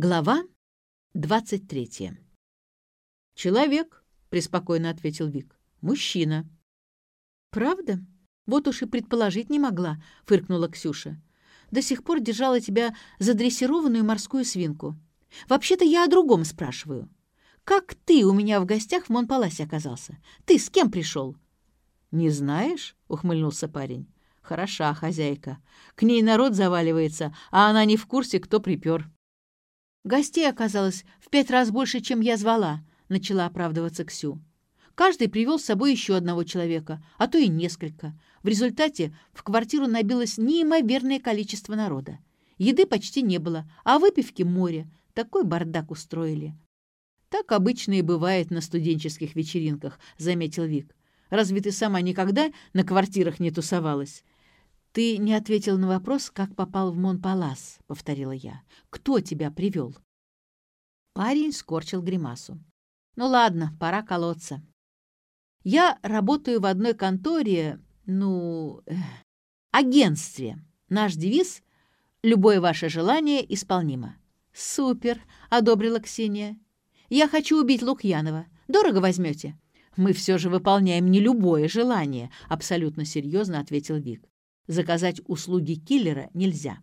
Глава 23. «Человек», — преспокойно ответил Вик. «Мужчина». «Правда? Вот уж и предположить не могла», — фыркнула Ксюша. «До сих пор держала тебя за дрессированную морскую свинку. Вообще-то я о другом спрашиваю. Как ты у меня в гостях в Монпаласе оказался? Ты с кем пришел?» «Не знаешь?» — ухмыльнулся парень. «Хороша хозяйка. К ней народ заваливается, а она не в курсе, кто припер». «Гостей оказалось в пять раз больше, чем я звала», — начала оправдываться Ксю. «Каждый привел с собой еще одного человека, а то и несколько. В результате в квартиру набилось неимоверное количество народа. Еды почти не было, а выпивки море. Такой бардак устроили». «Так обычно и бывает на студенческих вечеринках», — заметил Вик. «Разве ты сама никогда на квартирах не тусовалась?» «Ты не ответил на вопрос, как попал в Монпалас», — повторила я. «Кто тебя привел?» Парень скорчил гримасу. «Ну ладно, пора колоться. Я работаю в одной конторе, ну, э, агентстве. Наш девиз — «Любое ваше желание исполнимо». «Супер!» — одобрила Ксения. «Я хочу убить Лукьянова. Дорого возьмете?» «Мы все же выполняем не любое желание», — абсолютно серьезно ответил Вик. Заказать услуги киллера нельзя.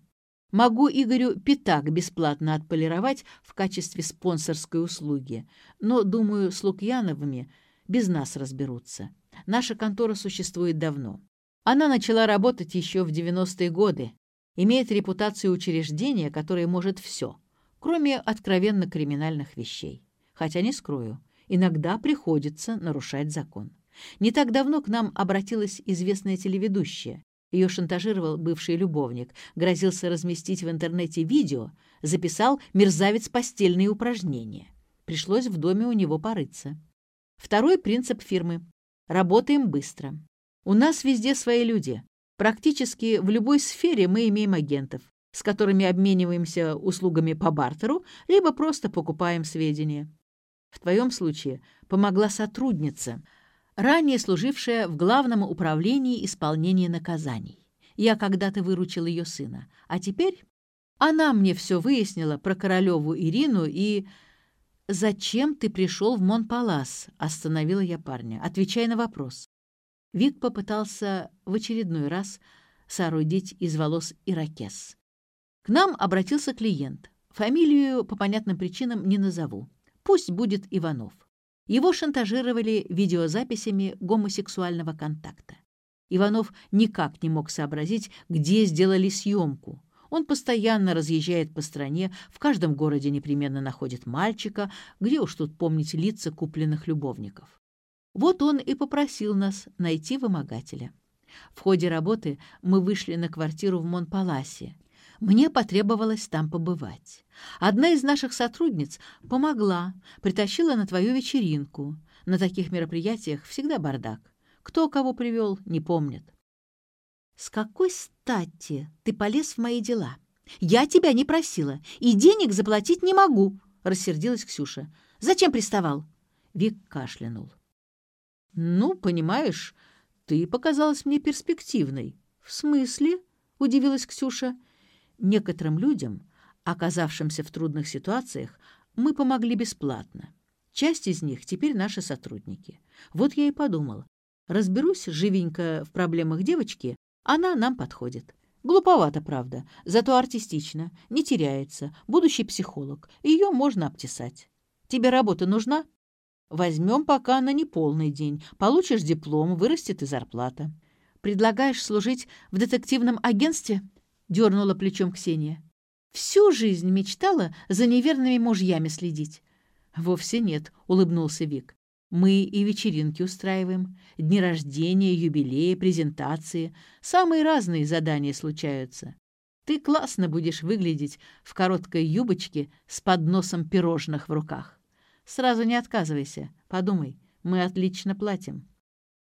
Могу Игорю пятак бесплатно отполировать в качестве спонсорской услуги, но, думаю, с Лукьяновыми без нас разберутся. Наша контора существует давно. Она начала работать еще в 90-е годы, имеет репутацию учреждения, которое может все, кроме откровенно криминальных вещей. Хотя, не скрою, иногда приходится нарушать закон. Не так давно к нам обратилась известная телеведущая, ее шантажировал бывший любовник, грозился разместить в интернете видео, записал мерзавец постельные упражнения. Пришлось в доме у него порыться. Второй принцип фирмы. Работаем быстро. У нас везде свои люди. Практически в любой сфере мы имеем агентов, с которыми обмениваемся услугами по бартеру, либо просто покупаем сведения. В твоем случае помогла сотрудница – ранее служившая в Главном управлении исполнения наказаний. Я когда-то выручил ее сына, а теперь она мне все выяснила про Королеву Ирину и... «Зачем ты пришел в Монпалас?» — остановила я парня. «Отвечай на вопрос». Вик попытался в очередной раз соорудить из волос ирокез. К нам обратился клиент. Фамилию по понятным причинам не назову. Пусть будет Иванов. Его шантажировали видеозаписями гомосексуального контакта. Иванов никак не мог сообразить, где сделали съемку. Он постоянно разъезжает по стране, в каждом городе непременно находит мальчика, где уж тут помнить лица купленных любовников. Вот он и попросил нас найти вымогателя. В ходе работы мы вышли на квартиру в Монпаласе, мне потребовалось там побывать. Одна из наших сотрудниц помогла, притащила на твою вечеринку. На таких мероприятиях всегда бардак. Кто кого привел, не помнит. «С какой стати ты полез в мои дела? Я тебя не просила, и денег заплатить не могу», — рассердилась Ксюша. «Зачем приставал?» Вик кашлянул. «Ну, понимаешь, ты показалась мне перспективной». «В смысле?» — удивилась Ксюша. Некоторым людям, оказавшимся в трудных ситуациях, мы помогли бесплатно. Часть из них теперь наши сотрудники. Вот я и подумал, разберусь живенько в проблемах девочки, она нам подходит. Глуповато, правда, зато артистично, не теряется, будущий психолог, ее можно обтесать. Тебе работа нужна? Возьмем пока на неполный день, получишь диплом, вырастет и зарплата. Предлагаешь служить в детективном агентстве? — дернула плечом Ксения. «Всю жизнь мечтала за неверными мужьями следить». «Вовсе нет», — улыбнулся Вик. «Мы и вечеринки устраиваем, дни рождения, юбилеи, презентации. Самые разные задания случаются. Ты классно будешь выглядеть в короткой юбочке с подносом пирожных в руках. Сразу не отказывайся, подумай, мы отлично платим».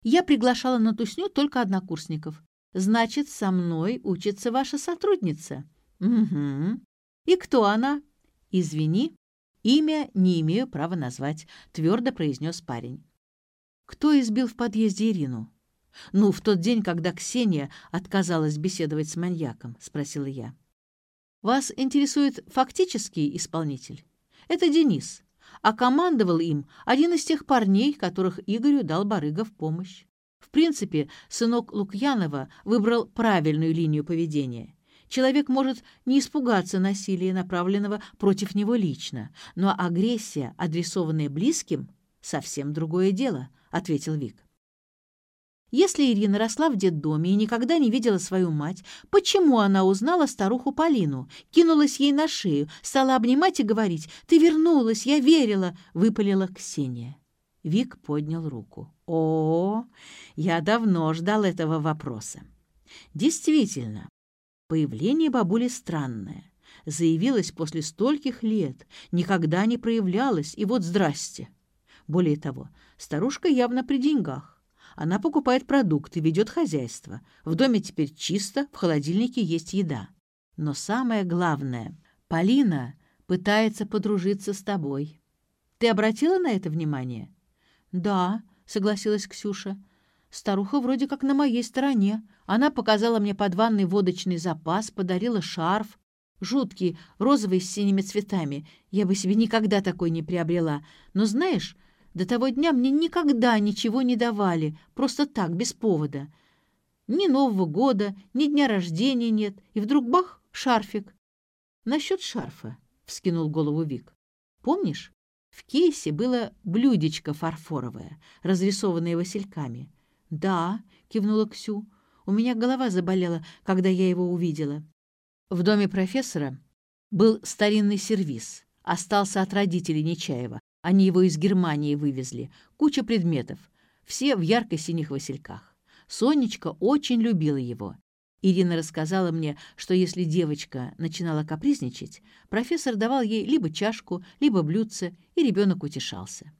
Я приглашала на тусню только однокурсников. Значит, со мной учится ваша сотрудница. Угу. И кто она? Извини, имя не имею права назвать, твердо произнес парень. Кто избил в подъезде Ирину? Ну, в тот день, когда Ксения отказалась беседовать с маньяком, спросила я. Вас интересует фактический исполнитель? Это Денис, а командовал им один из тех парней, которых Игорю дал Барыга в помощь. В принципе, сынок Лукьянова выбрал правильную линию поведения. Человек может не испугаться насилия, направленного против него лично, но агрессия, адресованная близким, совсем другое дело, ответил Вик. Если Ирина росла в детдоме и никогда не видела свою мать, почему она узнала старуху Полину, кинулась ей на шею, стала обнимать и говорить «Ты вернулась, я верила», — выпалила Ксения. Вик поднял руку. «О, я давно ждал этого вопроса». Действительно, появление бабули странное. Заявилась после стольких лет, никогда не проявлялась, и вот здрасте. Более того, старушка явно при деньгах. Она покупает продукты, ведет хозяйство. В доме теперь чисто, в холодильнике есть еда. Но самое главное, Полина пытается подружиться с тобой. Ты обратила на это внимание? Да, согласилась Ксюша. Старуха вроде как на моей стороне. Она показала мне под ванной водочный запас, подарила шарф. Жуткий, розовый с синими цветами. Я бы себе никогда такой не приобрела. Но знаешь, до того дня мне никогда ничего не давали, просто так, без повода. Ни Нового года, ни дня рождения нет, и вдруг бах, шарфик. Насчет шарфа, — вскинул голову Вик. Помнишь, в кейсе было блюдечко фарфоровое, разрисованное васильками. «Да», — кивнула Ксю, — «у меня голова заболела, когда я его увидела». В доме профессора был старинный сервиз, остался от родителей Нечаева, они его из Германии вывезли. Куча предметов. Все в ярко-синих васильках. Сонечка очень любила его. Ирина рассказала мне, что если девочка начинала капризничать, профессор давал ей либо чашку, либо блюдце, и ребенок утешался.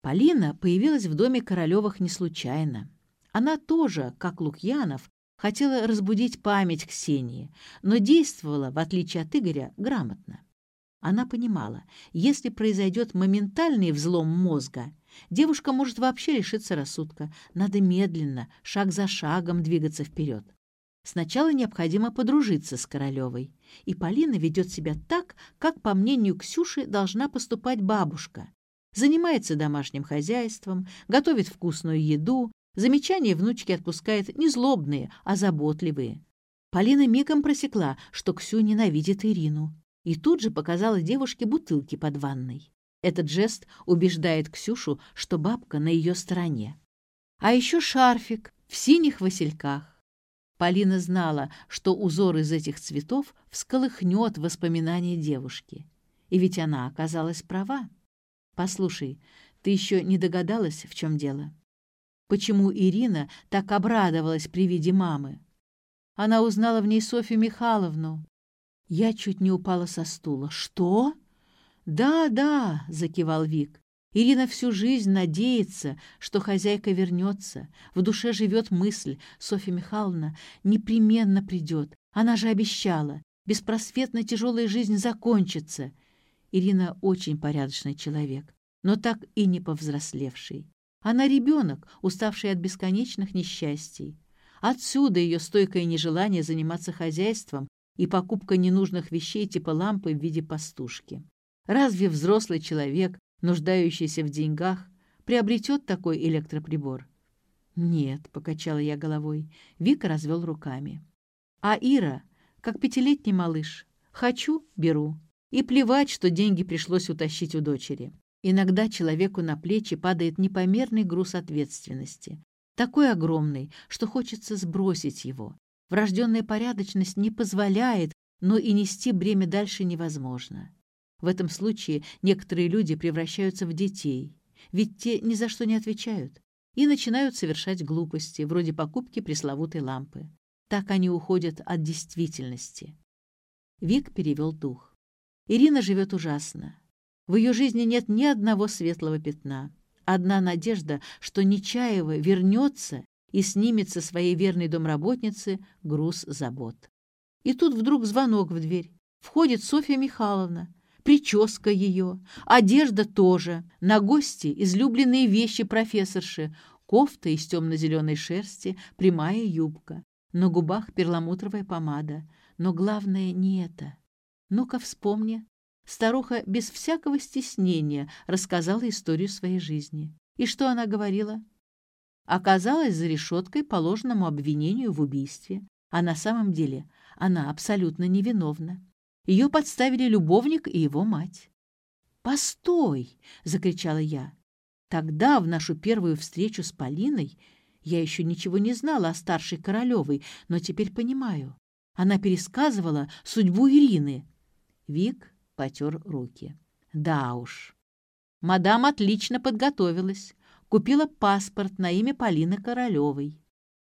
Полина появилась в доме Королевых не случайно. Она тоже, как Лукьянов, хотела разбудить память Ксении, но действовала, в отличие от Игоря, грамотно. Она понимала, если произойдет моментальный взлом мозга, девушка может вообще лишиться рассудка. Надо медленно, шаг за шагом двигаться вперед. Сначала необходимо подружиться с Королевой. И Полина ведет себя так, как, по мнению Ксюши, должна поступать бабушка. Занимается домашним хозяйством, готовит вкусную еду, замечания внучки отпускает не злобные, а заботливые. Полина мигом просекла, что Ксю ненавидит Ирину и тут же показала девушке бутылки под ванной. Этот жест убеждает Ксюшу, что бабка на ее стороне. А еще шарфик в синих васильках. Полина знала, что узор из этих цветов всколыхнет воспоминания девушки. И ведь она оказалась права. «Послушай, ты еще не догадалась, в чем дело? Почему Ирина так обрадовалась при виде мамы? Она узнала в ней Софью Михайловну, я чуть не упала со стула. «Что?» «Да, да», — закивал Вик. Ирина всю жизнь надеется, что хозяйка вернется. В душе живет мысль, Софья Михайловна непременно придет. Она же обещала. Беспросветно тяжелая жизнь закончится. Ирина очень порядочный человек, но так и не повзрослевший. Она ребенок, уставший от бесконечных несчастий. Отсюда ее стойкое нежелание заниматься хозяйством и покупка ненужных вещей типа лампы в виде пастушки. Разве взрослый человек, нуждающийся в деньгах, приобретет такой электроприбор? «Нет», — покачала я головой. Вика развел руками. «А Ира, как пятилетний малыш, хочу — беру. И плевать, что деньги пришлось утащить у дочери. Иногда человеку на плечи падает непомерный груз ответственности. Такой огромный, что хочется сбросить его. Врожденная порядочность не позволяет, но и нести бремя дальше невозможно. В этом случае некоторые люди превращаются в детей, ведь те ни за что не отвечают, и начинают совершать глупости, вроде покупки пресловутой лампы. Так они уходят от действительности. Вик перевел дух. Ирина живет ужасно. В ее жизни нет ни одного светлого пятна. Одна надежда, что Нечаева вернется и снимет со своей верной домработницы груз забот. И тут вдруг звонок в дверь. Входит Софья Михайловна. Прическа ее, одежда тоже, на гости излюбленные вещи профессорши, кофта из темно-зеленой шерсти, прямая юбка, на губах перламутровая помада, Но главное не это. Ну-ка вспомни. Старуха без всякого стеснения рассказала историю своей жизни. И что она говорила? Оказалась за решеткой по ложному обвинению в убийстве, а на самом деле она абсолютно невиновна. Ее подставили любовник и его мать. «Постой!» — закричала я. Тогда, в нашу первую встречу с Полиной, я еще ничего не знала о старшей Королевой, но теперь понимаю. Она пересказывала судьбу Ирины. Вик потер руки. Да уж. Мадам отлично подготовилась. Купила паспорт на имя Полины Королевой.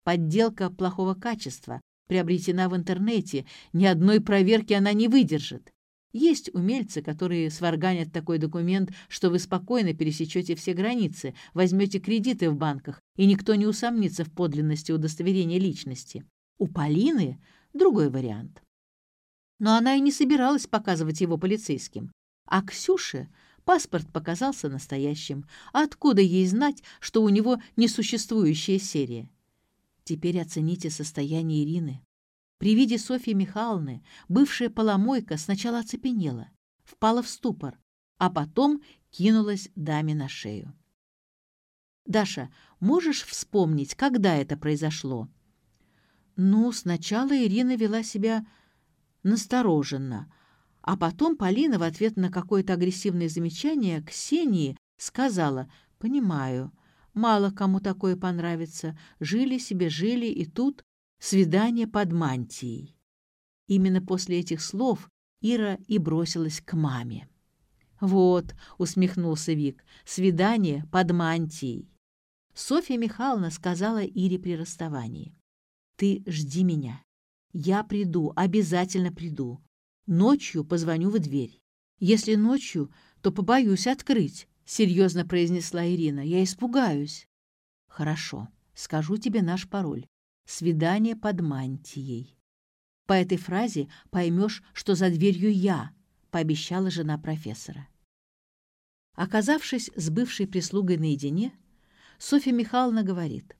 Подделка плохого качества, приобретена в интернете, ни одной проверки она не выдержит. Есть умельцы, которые сварганят такой документ, что вы спокойно пересечете все границы, возьмете кредиты в банках, и никто не усомнится в подлинности удостоверения личности. У Полины другой вариант. Но она и не собиралась показывать его полицейским. А Ксюше паспорт показался настоящим. Откуда ей знать, что у него несуществующая серия? Теперь оцените состояние Ирины. При виде Софьи Михайловны бывшая поломойка сначала оцепенела, впала в ступор, а потом кинулась даме на шею. «Даша, можешь вспомнить, когда это произошло?» «Ну, сначала Ирина вела себя настороженно, а потом Полина в ответ на какое-то агрессивное замечание Ксении сказала «Понимаю, мало кому такое понравится, жили себе, жили, и тут свидание под мантией. Именно после этих слов Ира и бросилась к маме. «Вот», — усмехнулся Вик, — «свидание под мантией». Софья Михайловна сказала Ире при расставании. «Ты жди меня. Я приду, обязательно приду. Ночью позвоню в дверь. Если ночью, то побоюсь открыть», — серьезно произнесла Ирина. «Я испугаюсь». «Хорошо, скажу тебе наш пароль. Свидание под мантией. По этой фразе поймешь, что за дверью я, пообещала жена профессора. Оказавшись с бывшей прислугой наедине, Софья Михайловна говорит,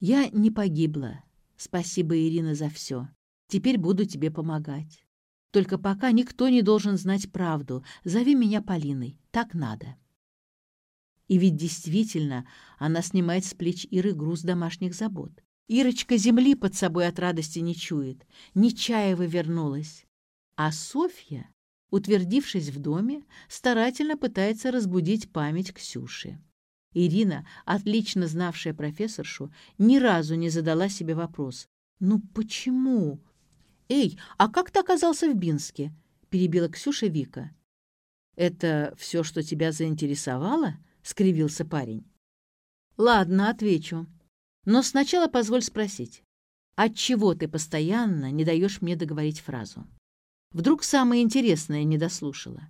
«Я не погибла. Спасибо, Ирина, за все. Теперь буду тебе помогать. Только пока никто не должен знать правду. Зови меня Полиной. Так надо». И ведь действительно она снимает с плеч Иры груз домашних забот. Ирочка земли под собой от радости не чует. Нечаева вернулась. А Софья, утвердившись в доме, старательно пытается разбудить память Ксюши. Ирина, отлично знавшая профессоршу, ни разу не задала себе вопрос. «Ну почему?» «Эй, а как ты оказался в Бинске?» — перебила Ксюша Вика. «Это все, что тебя заинтересовало?» — скривился парень. «Ладно, отвечу. Но сначала позволь спросить, отчего ты постоянно не даешь мне договорить фразу? Вдруг самое интересное не дослушала?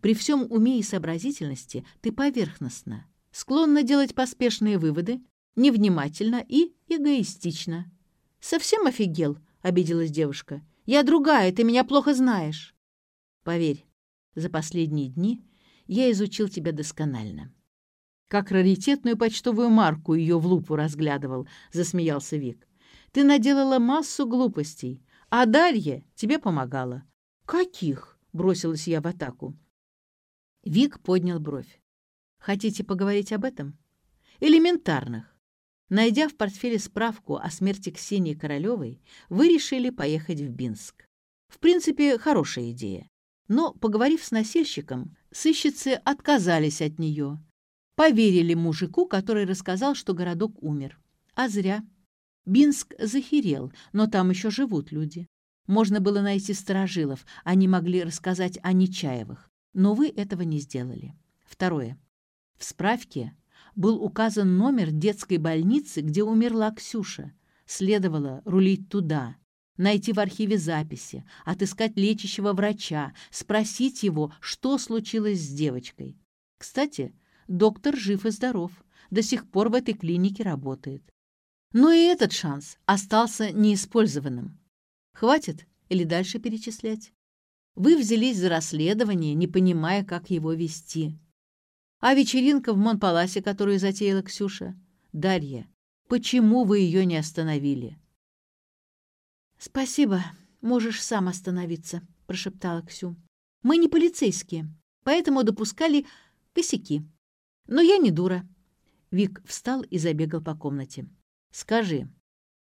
При всем уме и сообразительности ты поверхностна, склонна делать поспешные выводы, невнимательно и эгоистично. «Совсем офигел?» — обиделась девушка. «Я другая, ты меня плохо знаешь». «Поверь, за последние дни я изучил тебя досконально как раритетную почтовую марку ее в лупу разглядывал», — засмеялся Вик. «Ты наделала массу глупостей, а Дарья тебе помогала». «Каких?» — бросилась я в атаку. Вик поднял бровь. «Хотите поговорить об этом?» «Элементарных. Найдя в портфеле справку о смерти Ксении Королевой, вы решили поехать в Бинск. В принципе, хорошая идея. Но, поговорив с носильщиком, сыщицы отказались от нее Поверили мужику, который рассказал, что городок умер. А зря. Бинск захерел, но там еще живут люди. Можно было найти сторожилов, они могли рассказать о Нечаевых. Но вы этого не сделали. Второе. В справке был указан номер детской больницы, где умерла Ксюша. Следовало рулить туда, найти в архиве записи, отыскать лечащего врача, спросить его, что случилось с девочкой. Кстати, доктор жив и здоров, до сих пор в этой клинике работает. Но и этот шанс остался неиспользованным. Хватит или дальше перечислять? Вы взялись за расследование, не понимая, как его вести. А вечеринка в Монпаласе, которую затеяла Ксюша? Дарья, почему вы ее не остановили? «Спасибо», можешь сам остановиться», — прошептала Ксю. «Мы не полицейские, поэтому допускали косяки. Но я не дура». Вик встал и забегал по комнате. «Скажи,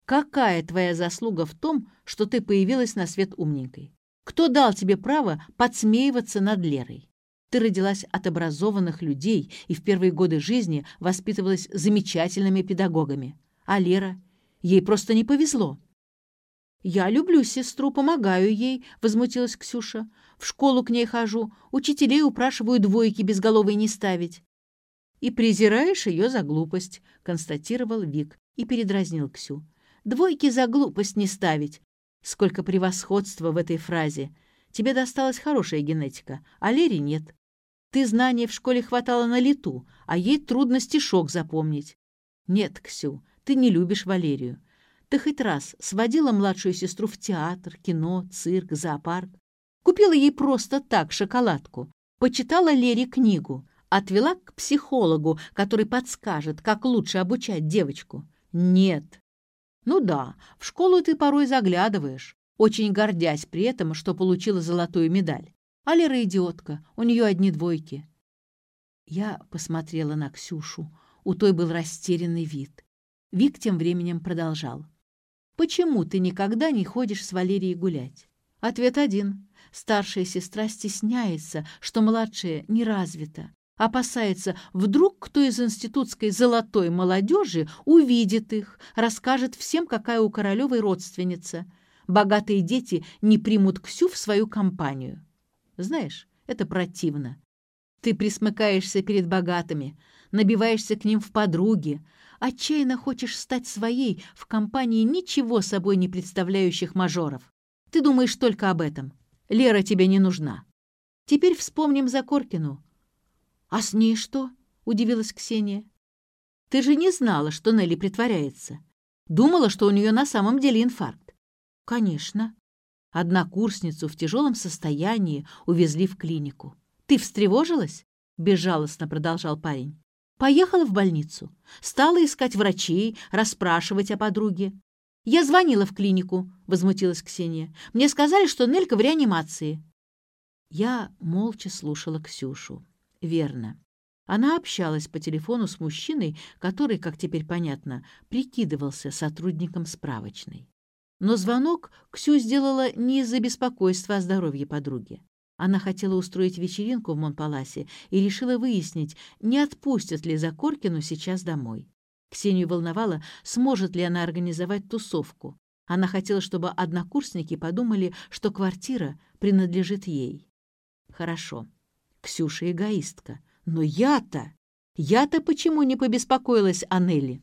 какая твоя заслуга в том, что ты появилась на свет умненькой? Кто дал тебе право подсмеиваться над Лерой? Ты родилась от образованных людей и в первые годы жизни воспитывалась замечательными педагогами. А Лера? Ей просто не повезло. «Я люблю сестру, помогаю ей», — возмутилась Ксюша. «В школу к ней хожу, учителей упрашиваю двойки безголовой не ставить». «И презираешь ее за глупость», — констатировал Вик и передразнил Ксю. «Двойки за глупость не ставить. Сколько превосходства в этой фразе. Тебе досталась хорошая генетика, а Лере нет. Ты знаний в школе хватало на лету, а ей трудно стишок запомнить. Нет, Ксю, ты не любишь Валерию. Ты хоть раз сводила младшую сестру в театр, кино, цирк, зоопарк? Купила ей просто так шоколадку, почитала Лере книгу, отвела к психологу, который подскажет, как лучше обучать девочку? Нет. Ну да, в школу ты порой заглядываешь, очень гордясь при этом, что получила золотую медаль. А Лера идиотка, у нее одни двойки. Я посмотрела на Ксюшу. У той был растерянный вид. Вик тем временем продолжал. «Почему ты никогда не ходишь с Валерией гулять?» Ответ один. Старшая сестра стесняется, что младшая не развита. Опасается, вдруг кто из институтской золотой молодежи увидит их, расскажет всем, какая у Королевой родственница. Богатые дети не примут Ксю в свою компанию. Знаешь, это противно. Ты присмыкаешься перед богатыми, набиваешься к ним в подруги, отчаянно хочешь стать своей в компании ничего собой не представляющих мажоров. Ты думаешь только об этом. Лера тебе не нужна. Теперь вспомним Закоркину. «А с ней что?» — удивилась Ксения. «Ты же не знала, что Нелли притворяется. Думала, что у нее на самом деле инфаркт». «Конечно. Однокурсницу в тяжелом состоянии увезли в клинику. «Ты встревожилась?» — безжалостно продолжал парень. «Поехала в больницу. Стала искать врачей, расспрашивать о подруге. «Я звонила в клинику», — возмутилась Ксения. «Мне сказали, что Нелька в реанимации». Я молча слушала Ксюшу. Верно. Она общалась по телефону с мужчиной, который, как теперь понятно, прикидывался сотрудником справочной. Но звонок Ксю сделала не из-за беспокойства о здоровье подруги. Она хотела устроить вечеринку в Монпаласе и решила выяснить, не отпустят ли Закоркину сейчас домой. Ксению волновало, сможет ли она организовать тусовку. Она хотела, чтобы однокурсники подумали, что квартира принадлежит ей. Хорошо. Ксюша эгоистка. Но я-то... Я-то почему не побеспокоилась о Нелли?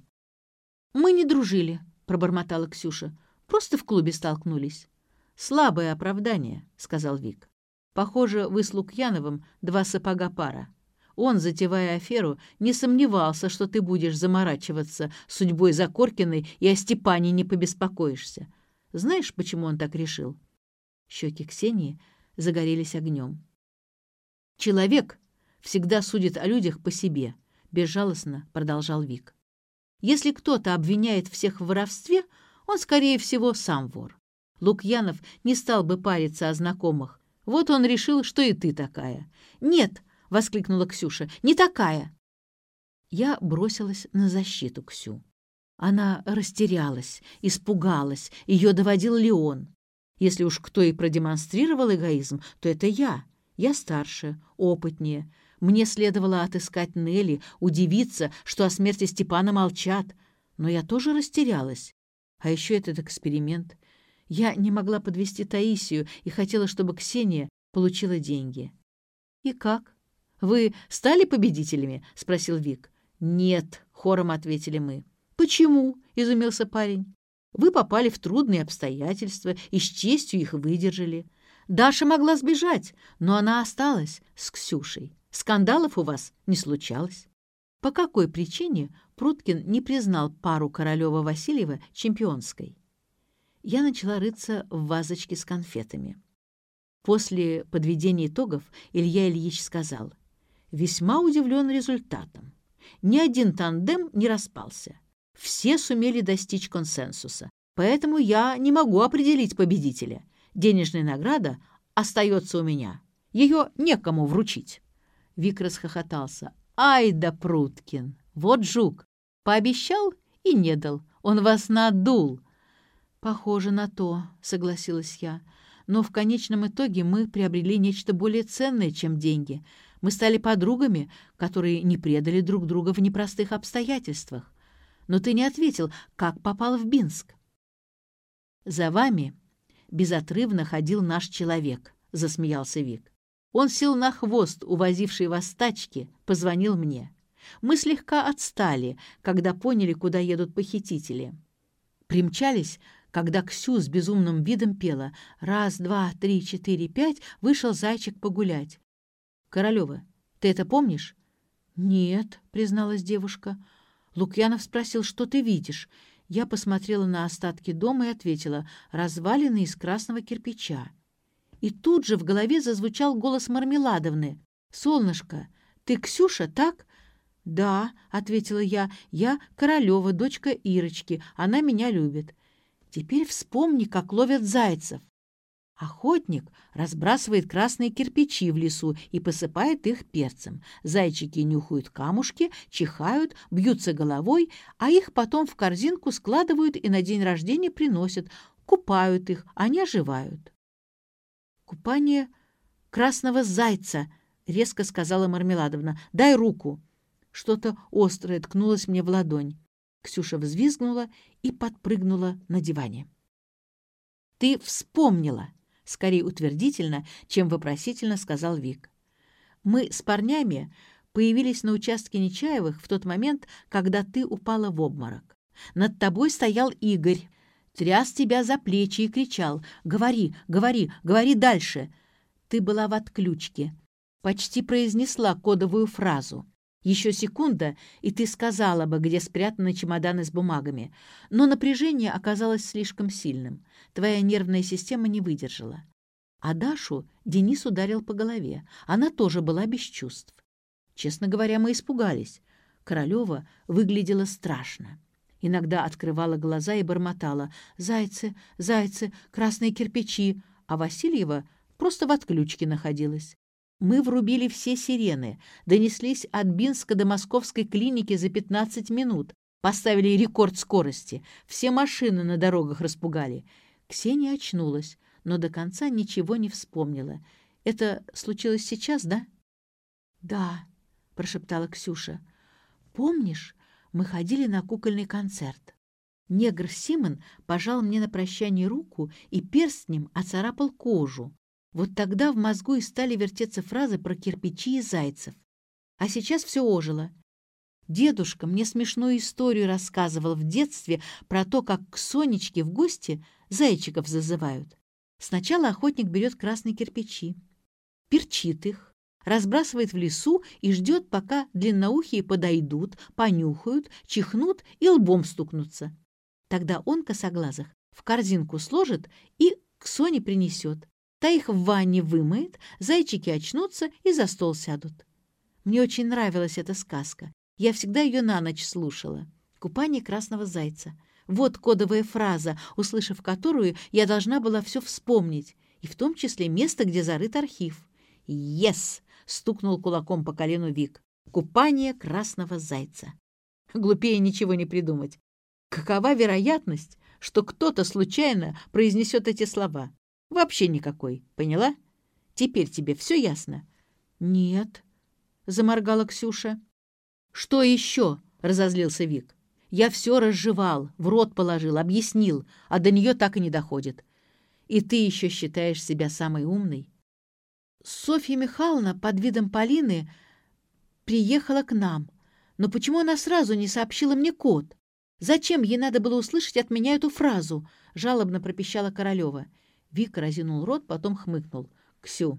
«Мы не дружили», — пробормотала Ксюша. Просто в клубе столкнулись». «Слабое оправдание», — сказал Вик. «Похоже, вы с Лукьяновым два сапога пара. Он, затевая аферу, не сомневался, что ты будешь заморачиваться судьбой Закоркиной и о Степане не побеспокоишься. Знаешь, почему он так решил?» Щеки Ксении загорелись огнем. «Человек всегда судит о людях по себе», — безжалостно продолжал Вик. «Если кто-то обвиняет всех в воровстве, — он, скорее всего, сам вор. Лукьянов не стал бы париться о знакомых. Вот он решил, что и ты такая. «Нет!» — воскликнула Ксюша. «Не такая!» Я бросилась на защиту Ксю. Она растерялась, испугалась, ее доводил Леон. Если уж кто и продемонстрировал эгоизм, то это я. Я старше, опытнее. Мне следовало отыскать Нелли, удивиться, что о смерти Степана молчат. Но я тоже растерялась. А еще этот эксперимент. Я не могла подвести Таисию и хотела, чтобы Ксения получила деньги. «И как? Вы стали победителями?» — спросил Вик. «Нет», — хором ответили мы. «Почему?» — изумился парень. «Вы попали в трудные обстоятельства и с честью их выдержали. Даша могла сбежать, но она осталась с Ксюшей. Скандалов у вас не случалось». По какой причине Пруткин не признал пару Королева-Васильева чемпионской? Я начала рыться в вазочке с конфетами. После подведения итогов Илья Ильич сказал, «Весьма удивлен результатом. Ни один тандем не распался. Все сумели достичь консенсуса. Поэтому я не могу определить победителя. Денежная награда остается у меня. Ее некому вручить». Вик расхохотался. «Ай да Пруткин! Вот жук! Пообещал и не дал. Он вас надул!» «Похоже на то», — согласилась я. «Но в конечном итоге мы приобрели нечто более ценное, чем деньги. Мы стали подругами, которые не предали друг друга в непростых обстоятельствах. Но ты не ответил, как попал в Бинск?» «За вами безотрывно ходил наш человек», — засмеялся Вик. Он сел на хвост, увозивший вас тачки, позвонил мне. Мы слегка отстали, когда поняли, куда едут похитители. Примчались, когда Ксю с безумным видом пела «Раз, два, три, четыре, пять» вышел зайчик погулять. «Королева, ты это помнишь?» «Нет», — призналась девушка. Лукьянов спросил, что ты видишь. Я посмотрела на остатки дома и ответила «развалины из красного кирпича». И тут же в голове зазвучал голос Мармеладовны. «Солнышко, ты Ксюша, так?» «Да», — ответила я, — «я Королева, дочка Ирочки, она меня любит». «Теперь вспомни, как ловят зайцев». Охотник разбрасывает красные кирпичи в лесу и посыпает их перцем. Зайчики нюхают камушки, чихают, бьются головой, а их потом в корзинку складывают и на день рождения приносят, купают их, они оживают. «Купание красного зайца», — резко сказала Мармеладовна. «Дай руку». Что-то острое ткнулось мне в ладонь. Ксюша взвизгнула и подпрыгнула на диване. «Ты вспомнила!» — скорее утвердительно, чем вопросительно сказал Вик. «Мы с парнями появились на участке Нечаевых в тот момент, когда ты упала в обморок. Над тобой стоял Игорь, тряс тебя за плечи и кричал «Говори, говори, говори дальше!» Ты была в отключке, почти произнесла кодовую фразу. Еще секунда, и ты сказала бы, где спрятаны чемоданы с бумагами. Но напряжение оказалось слишком сильным. Твоя нервная система не выдержала. А Дашу Денис ударил по голове. Она тоже была без чувств. Честно говоря, мы испугались. Королева выглядела страшно. Иногда открывала глаза и бормотала «Зайцы, зайцы, красные кирпичи», а Васильева просто в отключке находилась. Мы врубили все сирены, донеслись от Бинска до московской клиники за 15 минут, поставили рекорд скорости, все машины на дорогах распугали. Ксения очнулась, но до конца ничего не вспомнила. Это случилось сейчас, да? «Да», — прошептала Ксюша. «Помнишь, мы ходили на кукольный концерт. Негр Симон пожал мне на прощание руку и перстнем оцарапал кожу. Вот тогда в мозгу и стали вертеться фразы про кирпичи и зайцев. А сейчас все ожило. Дедушка мне смешную историю рассказывал в детстве про то, как к Сонечке в гости зайчиков зазывают. Сначала охотник берет красные кирпичи, перчит их, разбрасывает в лесу и ждет, пока длинноухие подойдут, понюхают, чихнут и лбом стукнутся. Тогда он, косоглазых, в корзинку сложит и к Соне принесет. Та их в ванне вымоет, зайчики очнутся и за стол сядут. Мне очень нравилась эта сказка. Я всегда ее на ночь слушала. «Купание красного зайца». Вот кодовая фраза, услышав которую, я должна была все вспомнить, и в том числе место, где зарыт архив. «Ес!» — стукнул кулаком по колену Вик. «Купание красного зайца». Глупее ничего не придумать. Какова вероятность, что кто-то случайно произнесет эти слова? Вообще никакой, поняла? Теперь тебе все ясно? Нет, заморгала Ксюша. Что еще? разозлился Вик. Я все разжевал, в рот положил, объяснил, а до нее так и не доходит. И ты еще считаешь себя самой умной? Софья Михайловна под видом Полины приехала к нам. Но почему она сразу не сообщила мне код? Зачем ей надо было услышать от меня эту фразу? Жалобно пропищала Королева. Вика разинул рот, потом хмыкнул. «Ксю,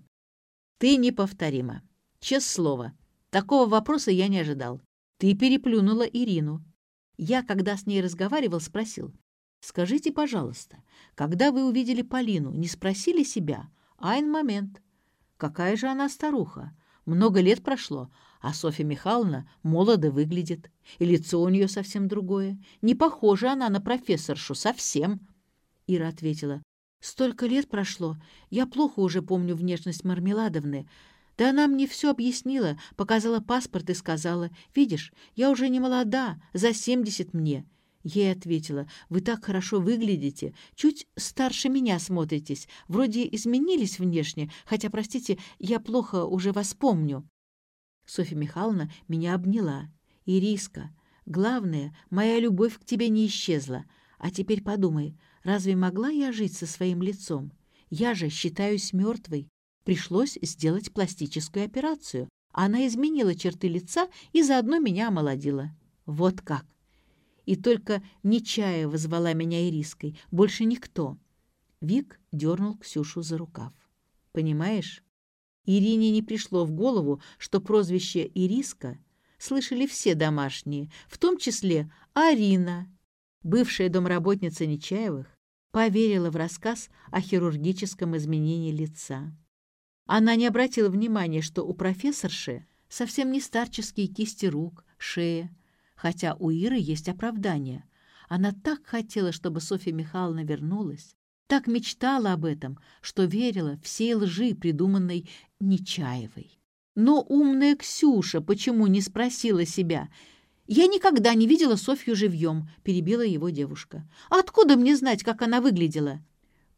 ты неповторима. Честное слово, такого вопроса я не ожидал. Ты переплюнула Ирину. Я, когда с ней разговаривал, спросил. «Скажите, пожалуйста, когда вы увидели Полину, не спросили себя? Айн момент. Какая же она старуха! Много лет прошло, а Софья Михайловна молодо выглядит, и лицо у нее совсем другое. Не похожа она на профессоршу совсем. Ира ответила, Столько лет прошло, я плохо уже помню внешность Мармеладовны. Да она мне все объяснила, показала паспорт и сказала, «Видишь, я уже не молода, за семьдесят мне». Ей ответила, «Вы так хорошо выглядите, чуть старше меня смотритесь, вроде изменились внешне, хотя, простите, я плохо уже вас помню». Софья Михайловна меня обняла. «Ириска, главное, моя любовь к тебе не исчезла. А теперь подумай, разве могла я жить со своим лицом? Я же считаюсь мертвой. Пришлось сделать пластическую операцию. Она изменила черты лица и заодно меня омолодила. Вот как. И только Нечаева звала меня Ириской, больше никто. Вик дернул Ксюшу за рукав. «Понимаешь, Ирине не пришло в голову, что прозвище Ириска слышали все домашние, в том числе Арина, бывшая домработница Нечаевых, поверила в рассказ о хирургическом изменении лица. Она не обратила внимания, что у профессорши совсем не старческие кисти рук, шея, хотя у Иры есть оправдание. Она так хотела, чтобы Софья Михайловна вернулась, так мечтала об этом, что верила всей лжи, придуманной Нечаевой. Но умная Ксюша почему не спросила себя? «Я никогда не видела Софью живьем», — перебила его девушка. «Откуда мне знать, как она выглядела?»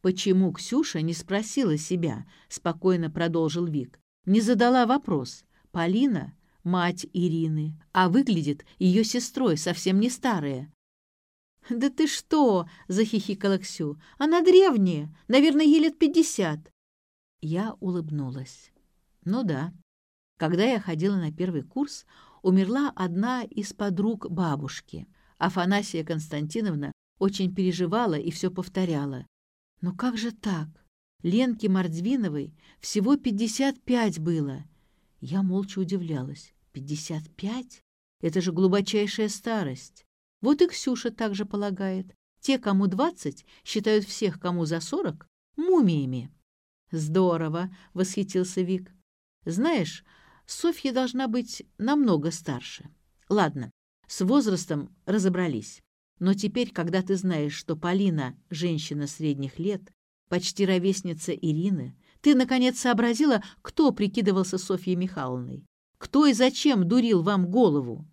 «Почему Ксюша не спросила себя?» — спокойно продолжил Вик. «Не задала вопрос. Полина — мать Ирины, а выглядит ее сестрой, совсем не старая». «Да ты что?» — захихикала Ксю. «Она древняя, наверное, ей лет пятьдесят». Я улыбнулась. «Ну да. Когда я ходила на первый курс, умерла одна из подруг бабушки. Афанасия Константиновна очень переживала и все повторяла. Но как же так? Ленке Мордвиновой всего пятьдесят пять было. Я молча удивлялась. Пятьдесят пять? Это же глубочайшая старость. Вот и Ксюша также полагает. Те, кому двадцать, считают всех, кому за сорок, мумиями. «Здорово!» — восхитился Вик. «Знаешь, Софья должна быть намного старше. Ладно, с возрастом разобрались. Но теперь, когда ты знаешь, что Полина — женщина средних лет, почти ровесница Ирины, ты, наконец, сообразила, кто прикидывался Софьей Михайловной? Кто и зачем дурил вам голову?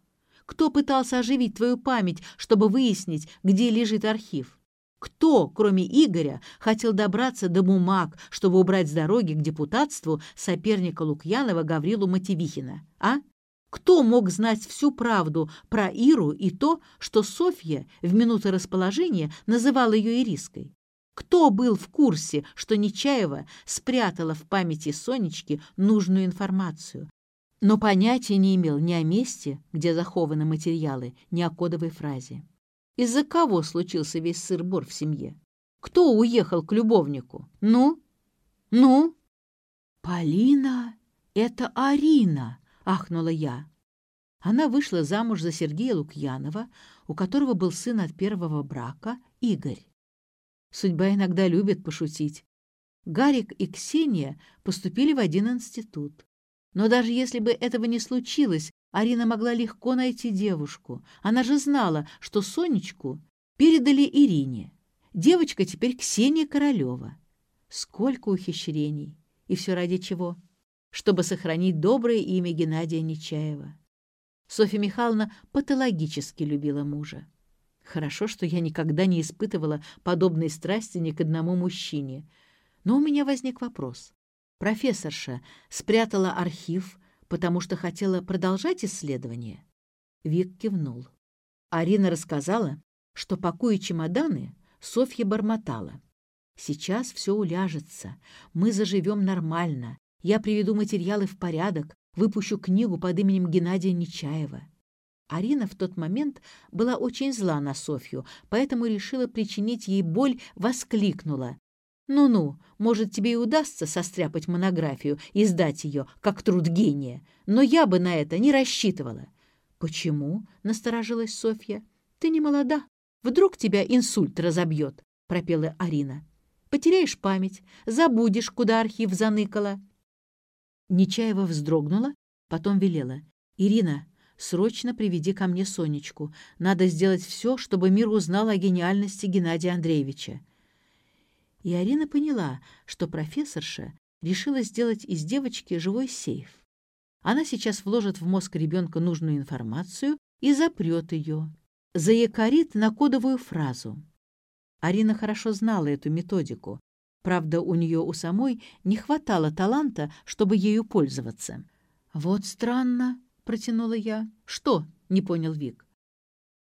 Кто пытался оживить твою память, чтобы выяснить, где лежит архив? Кто, кроме Игоря, хотел добраться до бумаг, чтобы убрать с дороги к депутатству соперника Лукьянова Гаврилу Матевихина, а? Кто мог знать всю правду про Иру и то, что Софья в минуты расположения называла ее Ириской? Кто был в курсе, что Нечаева спрятала в памяти Сонечки нужную информацию, но понятия не имел ни о месте, где захованы материалы, ни о кодовой фразе? Из-за кого случился весь сыр-бор в семье? Кто уехал к любовнику? Ну? Ну? «Полина — это Арина!» — ахнула я. Она вышла замуж за Сергея Лукьянова, у которого был сын от первого брака, Игорь. Судьба иногда любит пошутить. Гарик и Ксения поступили в один институт. Но даже если бы этого не случилось, Арина могла легко найти девушку. Она же знала, что Сонечку передали Ирине. Девочка теперь Ксения Королева. Сколько ухищрений! И все ради чего? Чтобы сохранить доброе имя Геннадия Нечаева. Софья Михайловна патологически любила мужа. Хорошо, что я никогда не испытывала подобной страсти ни к одному мужчине. Но у меня возник вопрос. Профессорша спрятала архив, потому что хотела продолжать исследование? Вик кивнул. Арина рассказала, что, пакуя чемоданы, Софья бормотала. «Сейчас все уляжется, мы заживем нормально, я приведу материалы в порядок, выпущу книгу под именем Геннадия Нечаева». Арина в тот момент была очень зла на Софью, поэтому решила причинить ей боль, воскликнула. Ну-ну, может, тебе и удастся состряпать монографию и сдать ее, как труд гения, но я бы на это не рассчитывала. «Почему?» — насторожилась Софья. «Ты не молода. Вдруг тебя инсульт разобьет», — пропела Арина. «Потеряешь память, забудешь, куда архив заныкала». Нечаева вздрогнула, потом велела. «Ирина, срочно приведи ко мне Сонечку. Надо сделать все, чтобы мир узнал о гениальности Геннадия Андреевича. И Арина поняла, что профессорша решила сделать из девочки живой сейф. Она сейчас вложит в мозг ребенка нужную информацию и запрет ее, заякорит на кодовую фразу. Арина хорошо знала эту методику. Правда, у нее у самой не хватало таланта, чтобы ею пользоваться. «Вот странно», — протянула я. «Что?» — не понял Вик.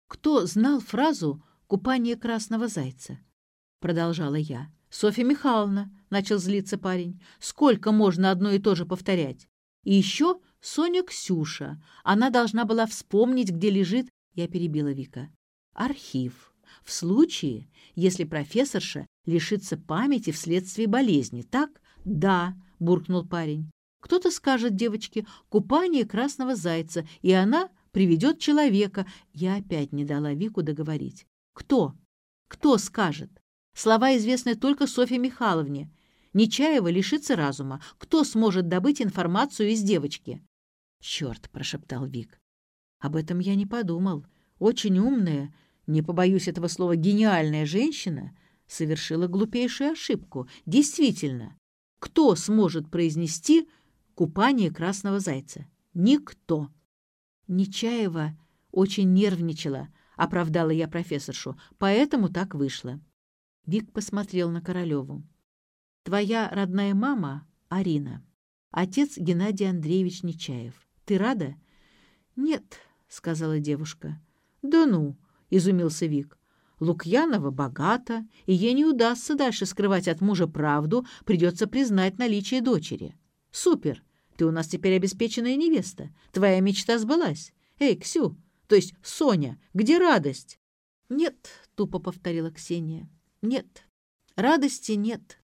«Кто знал фразу «купание красного зайца»?» — продолжала я. «Софья Михайловна», — начал злиться парень, — «сколько можно одно и то же повторять? И еще Соня Ксюша. Она должна была вспомнить, где лежит...» Я перебила Вика. «Архив. В случае, если профессорша лишится памяти вследствие болезни, так?» «Да», — буркнул парень. «Кто-то скажет девочке «купание красного зайца», и она приведет человека». Я опять не дала Вику договорить. «Кто? Кто скажет?» Слова известны только Софье Михайловне. Нечаева лишится разума. Кто сможет добыть информацию из девочки? «Черт!» — прошептал Вик. «Об этом я не подумал. Очень умная, не побоюсь этого слова, гениальная женщина совершила глупейшую ошибку. Действительно, кто сможет произнести «купание красного зайца»? Никто. Нечаева очень нервничала, оправдала я профессоршу, поэтому так вышло. Вик посмотрел на Королеву. «Твоя родная мама — Арина. Отец Геннадий Андреевич Нечаев. Ты рада?» «Нет», — сказала девушка. «Да ну», — изумился Вик. «Лукьянова богата, и ей не удастся дальше скрывать от мужа правду, придется признать наличие дочери. Супер! Ты у нас теперь обеспеченная невеста. Твоя мечта сбылась. Эй, Ксю, то есть Соня, где радость?» «Нет», — тупо повторила Ксения. Нет, радости нет.